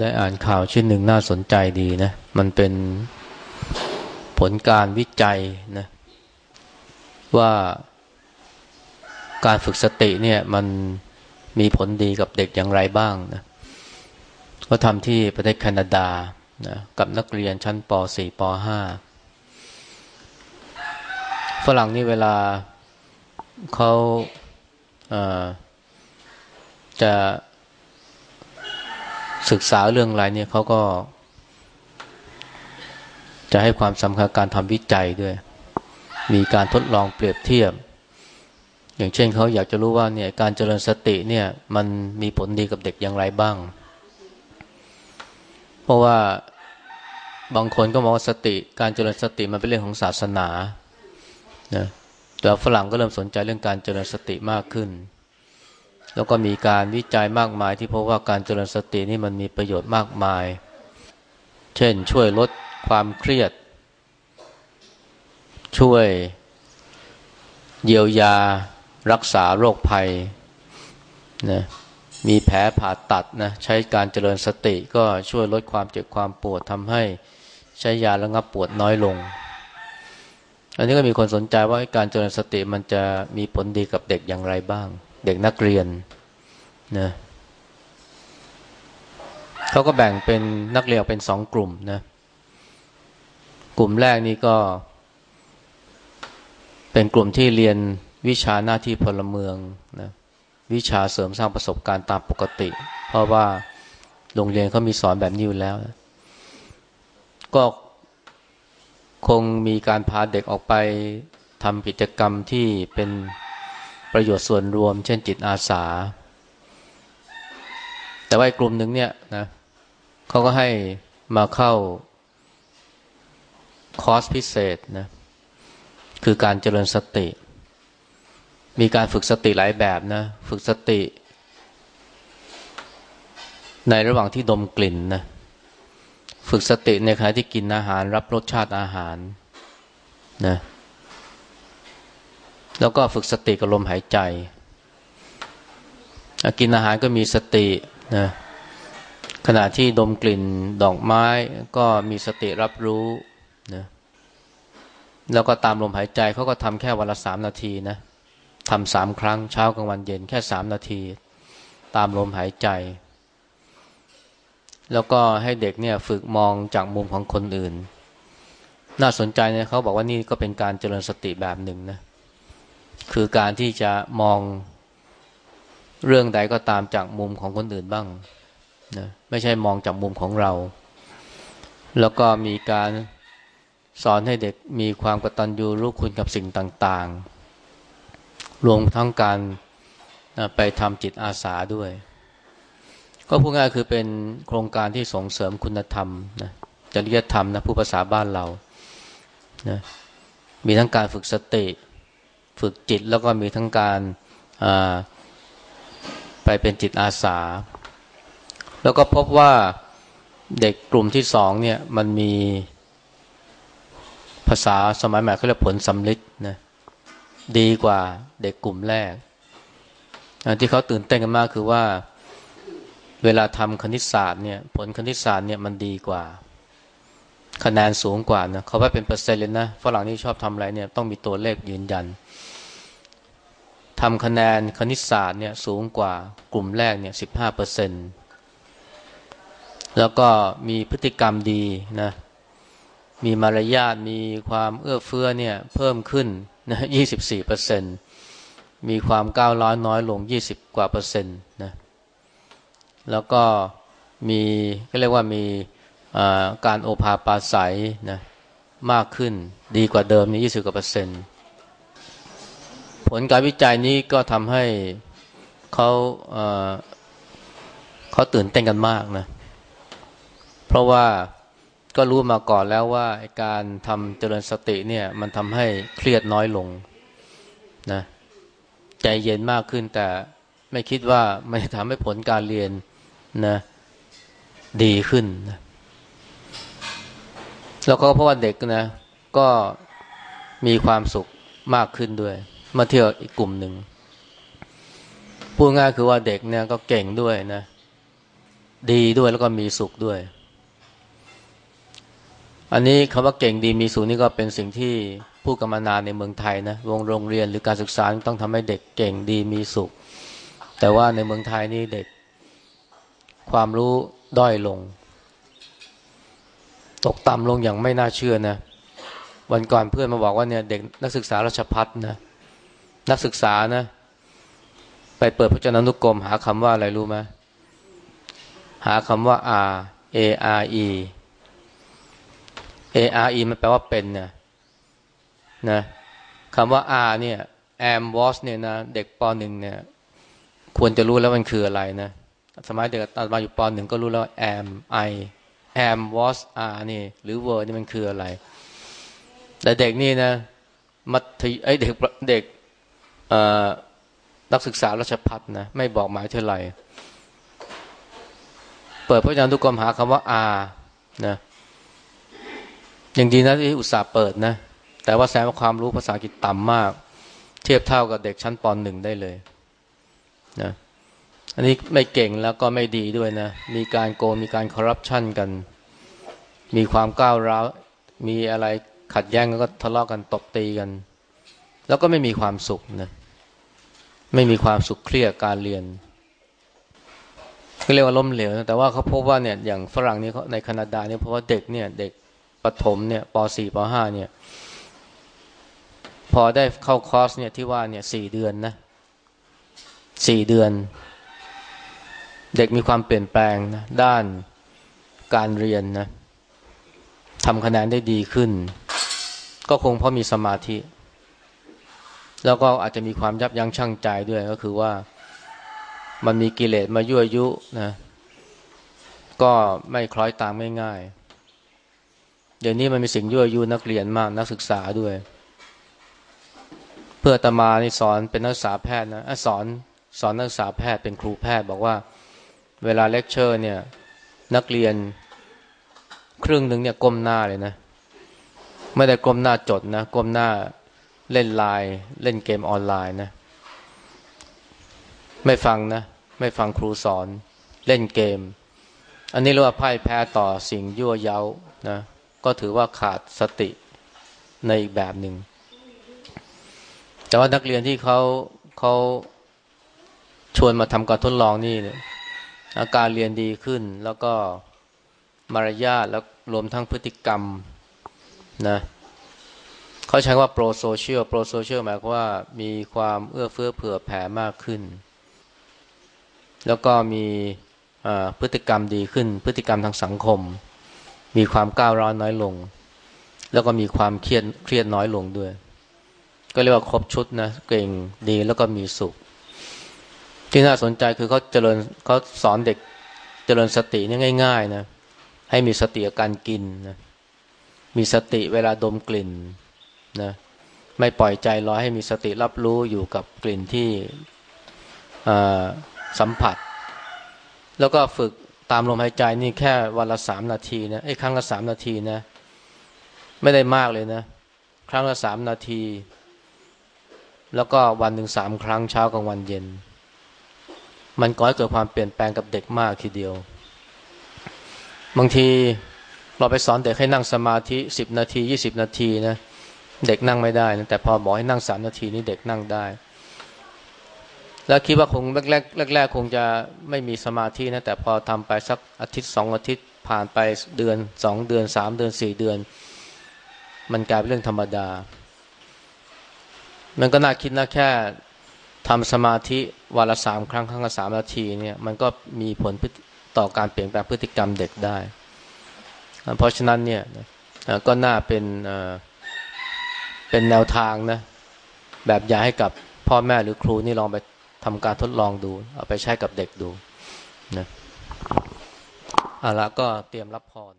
ได้อ่านข่าวชิ้นหนึ่งน่าสนใจดีนะ มันเป็นผลการวิจัยนะว่าการฝึกสติเนี่ยมันมีผลดีกับเด็กอย่างไรบ้างนะก็ทำที่ประเทศแคนาดานะกับนักเรียนชั้นป .4 ป .5 ฝรั่งนี่เวลาเขาจะ ศึกษาเรื่องอะไรเนี่ยเขาก็ จะให้ความสำคัญการทำวิจัยด้วย มีการทดลองเปรียบเทียบ อย่างเช่นเขาอยากจะรู้ว่าเนี่ยการเจริญสติเนี่ยมันมีผลดีกับเด็กอย่างไรบ้าง เพราะว่าบางคนก็มองว่าสติ การเจริญสติมันเป็นเรื่องของศาสนานะแต่ฝรั่งก็เริ่มสนใจเรื่องการเจริญสติมากขึ้น แล้วก็มีการวิจัยมากมายที่พบว่าการเจริญสตินี่มันมีประโยชน์มากมาย เช่นช่วยลดความเครียด ช่วยเยียวยารักษาโรคภัยนะมีแผลผ่าตัดนะใช้การเจริญสติก็ช่วยลดความเจ็บความปวดทำให้ใช้ยาระงับปวดน้อยลง อันนี้ก็มีคนสนใจว่าการเจริญสติมันจะมีผลดีกับเด็กอย่างไรบ้าง เด็กนักเรียนนะเขาก็แบ่งเป็นนักเรียนเป็นสองกลุ่มนะ กลุ่มแรกนี่ก็ เป็นกลุ่มที่เรียนวิชาหน้าที่พลเมืองนะวิชาเสริมสร้างประสบการณ์ตามปกติ เพราะว่าโรงเรียนเขามีสอนแบบนี้อยู่แล้วนะก็คงมีการพาเด็กออกไปทำกิจกรรมที่เป็น ประโยชน์ส่วนรวม เช่นจิตอาสา แต่ว่ากลุ่มหนึ่งเนี่ยนะเขาก็ให้มาเข้าคอร์สพิเศษนะคือการเจริญสติ มีการฝึกสติหลายแบบนะ ฝึกสติ ในระหว่างที่ดมกลิ่นนะฝึกสติในขณะที่กินอาหาร รับรสชาติอาหารนะ แล้วก็ฝึกสติกับลมหายใจ กินอาหารก็มีสตินะขณะที่ดมกลิ่นดอกไม้ก็มีสติรับรู้นะแล้วก็ตามลมหายใจเขาก็ทำแค่วันละสามนาทีนะทำสามครั้งเช้ากลางวันเย็นแค่สามนาที ตามลมหายใจ แล้วก็ให้เด็กเนี่ยฝึกมองจากมุมของคนอื่น น่าสนใจเนี่ยเขาบอกว่านี่ก็เป็นการเจริญสติแบบหนึ่งนะ คือการที่จะมองเรื่องใดก็ตามจากมุมของคนอื่นบ้างนะไม่ใช่มองจากมุมของเรา แล้วก็มีการสอนให้เด็กมีความกตัญญูรู้คุณกับสิ่งต่างๆ รวมทั้งการนะไปทำจิตอาสาด้วย ก็พูดง่ายคือเป็นโครงการที่ส่งเสริมคุณธรรมนะจริยธรรมนะผู้ภาษาบ้านเรานะมีทั้งการฝึกสติ ฝึกจิตแล้วก็มีทั้งการไปเป็นจิตอาสา แล้วก็พบว่าเด็กกลุ่มที่สองเนี่ยมันมีภาษาสมัยใหม่เขาเรียกผลสำลิดนะดีกว่าเด็กกลุ่มแรก ที่เขาตื่นเต้นกันมากคือว่าเวลาทำคณิตศาสตร์เนี่ยผลคณิตศาสตร์เนี่ยมันดีกว่า คะแนนสูงกว่านะเขาว่าเป็นเปอร์เซ็นต์เลยนะฝรั่งที่ชอบทำอะไรเนี่ยต้องมีตัวเลขยืนยันทำคะแนนคณิตศาสตร์เนี่ยสูงกว่ากลุ่มแรกเนี่ยสิบห้าเปอร์เซ็นแล้วก็มีพฤติกรรมดีนะมีมารยาทมีความเอื้อเฟื้อเนี่ยเพิ่มขึ้นนะยี่สิบสี่เปอร์เซ็นมีความก้าวร้อยน้อยลงยี่สิบกว่าเปอร์เซ็นต์นะแล้วก็มีก็เรียกว่ามี การโอภาปาศัยนะมากขึ้นดีกว่าเดิมนี่ยี่สิบกว่าเปอร์เซ็นต์ผลการวิจัยนี้ก็ทำให้เขาเขาตื่นเต้นกันมากนะเพราะว่าก็รู้มาก่อนแล้วว่าการทำเจริญสติเนี่ยมันทำให้เครียดน้อยลงนะใจเย็นมากขึ้นแต่ไม่คิดว่ามันจะทำให้ผลการเรียนนะดีขึ้นนะ แล้วก็เพราะว่าเด็กนะก็มีความสุขมากขึ้นด้วย มาเที่ยวอีกกลุ่มหนึ่งพูดง่ายคือว่าเด็กเนี่ยก็เก่งด้วยนะ ดีด้วยแล้วก็มีสุขด้วย อันนี้คำว่าเก่งดีมีสุขนี่ก็เป็นสิ่งที่พูดกันมนานในเมืองไทยนะวงโรงเรียนหรือการศึกษาต้องทำให้เด็กเก่งดีมีสุข แต่ว่าในเมืองไทยนี่เด็ก ความรู้ด้อยลง ตกต่ำลงอย่างไม่น่าเชื่อนะวันก่อนเพื่อนมาบอกว่าเนี่ยเด็กนักศึกษาราชพัฒนะนักศึกษานะ ไปเปิดพจนานุกรม หาคำว่าอะไรรู้ไหมหาคำว่า R A R E A R E มันแปลว่าเป็นนี่ยนะคำว่า R เนี่ย am was เนี่ยนะเด็กปหนึ่งเนี่ย ควรจะรู้แล้วมันคืออะไรนะ สมัยเด็กตอนมาอยู่ปหนึ่งก็รู้แล้ว am I am was are นี่ หรือ were นี่มันคืออะไร แต่เด็กนี่นะ มัธยไอเด็กเด็กนักศึกษาราชพัฒนะไม่บอกหมายเท่าไหร่เปิดพจนานุกรมหาคำว่า R นะอย่างดีนะที่อุตส่าห์เปิดนะ แต่ว่าแสงความรู้ภาษาอังกฤษต่ำมาก เทียบเท่ากับเด็กชั้นปหนึ่งได้เลยนะ อันนี้ไม่เก่งแล้วก็ไม่ดีด้วยนะ มีการโกงมีการคอร์รัปชันกัน มีความก้าวร้าว มีอะไรขัดแย้งก็ทะเลาะกันตบตีกัน แล้วก็ไม่มีความสุขนะ ไม่มีความสุขเครียดการเรียนก็เรียกว่าล้มเหลวนะแต่ว่าเขาพบว่าเนี่ยอย่างฝรั่งนี่เขาในแคนาดาเนี่ยเพราะว่าเด็กเนี่ย เด็กประถมเนี่ยป .4 ป .5 เนี่ย พอได้เข้าคอร์สเนี่ยที่ว่าเนี่ยสี่เดือนนะสี่เดือน เด็กมีความเปลี่ยนแปลงนะด้านการเรียนนะทำคะแนนได้ดีขึ้น ก็คงเพราะมีสมาธิ แล้วก็อาจจะมีความยับยั้งชั่งใจด้วยก็คือว่ามันมีกิเลสมายั่วยุนะก็ไม่คล้อยตามง่ายๆ เดี๋ยวนี้มันมีสิ่งยั่วยุนักเรียนมากนักศึกษาด้วย เพื่อตมานี่สอนเป็นนักศึกษาแพทย์นะสอนสอนนักศึกษาแพทย์เป็นครูแพทย์บอกว่า เวลาเลคเชอร์เนี่ย นักเรียนครึ่งหนึ่งเนี่ยก้มหน้าเลยนะ ไม่ได้ก้มหน้าจดนะ ก้มหน้าเล่นไลน์เล่นเกมออนไลน์นะ ไม่ฟังนะ ไม่ฟังครูสอน เล่นเกม อันนี้เรียกว่าพ่ายแพ้ต่อสิ่งยั่วเย้านะก็ถือว่าขาดสติในอีกแบบหนึ่งแต่ว่านักเรียนที่เขาเขาชวนมาทำการทดลองนี่เนี่ย อาการเรียนดีขึ้น แล้วก็มารยาทแล้วรวมทั้งพฤติกรรมนะเขาใช้ว่าโปรโซเชียลโปรโซเชียลหมายความว่ามีความเอื้อเฟื้อเผื่อแผ่มากขึ้น แล้วก็มีพฤติกรรมดีขึ้น พฤติกรรมทางสังคม มีความก้าวร้อนน้อยลง แล้วก็มีความเครียดเครียดน้อยลงด้วย ก็เรียกว่าครบชุดนะเก่งดีแล้วก็มีสุข ที่น่าสนใจคือเขาเจริญเขาสอนเด็กเจริญสตินี่ง่าย ๆ นะ ให้มีสติกับการกินนะมีสติเวลาดมกลิ่นนะไม่ปล่อยใจลอยให้มีสติรับรู้อยู่กับกลิ่นที่สัมผัส แล้วก็ฝึกตามลมหายใจนี่แค่วันละสามนาทีนะไอ้ครั้งละสามนาทีนะ ไม่ได้มากเลยนะ ครั้งละสามนาที แล้วก็วันหนึ่งสามครั้งเช้ากลางวันเย็น มันก่อให้เกิดความเปลี่ยนแปลงกับเด็กมากทีเดียว บางทีเราไปสอนเด็กให้นั่งสมาธิสิบนาทียี่สิบนาทีนะเด็กนั่งไม่ได้นะแต่พอบอกให้นั่งสามนาทีนี่เด็กนั่งได้ แล้วคิดว่าคงแรกแรกแรกคงจะไม่มีสมาธินะแต่พอทำไปสักอาทิตย์สองอาทิตย์ผ่านไปเดือนสองเดือนสามเดือนสี่เดือน มันกลายเป็นเรื่องธรรมดา มันก็น่าคิดนะแค่ ทำสมาธิวันละสามครั้งครั้งละสามนาทีเนี่ยมันก็มีผลต่อการเปลี่ยนแปลงพฤติกรรมเด็กได้ เพราะฉะนั้นเนี่ยก็น่าเป็นเป็นแนวทางนะแบบอยาให้กับพ่อแม่หรือครูนี่ลองไปทำการทดลองดู เอาไปใช้กับเด็กดูนะเอาละก็เตรียมรับพร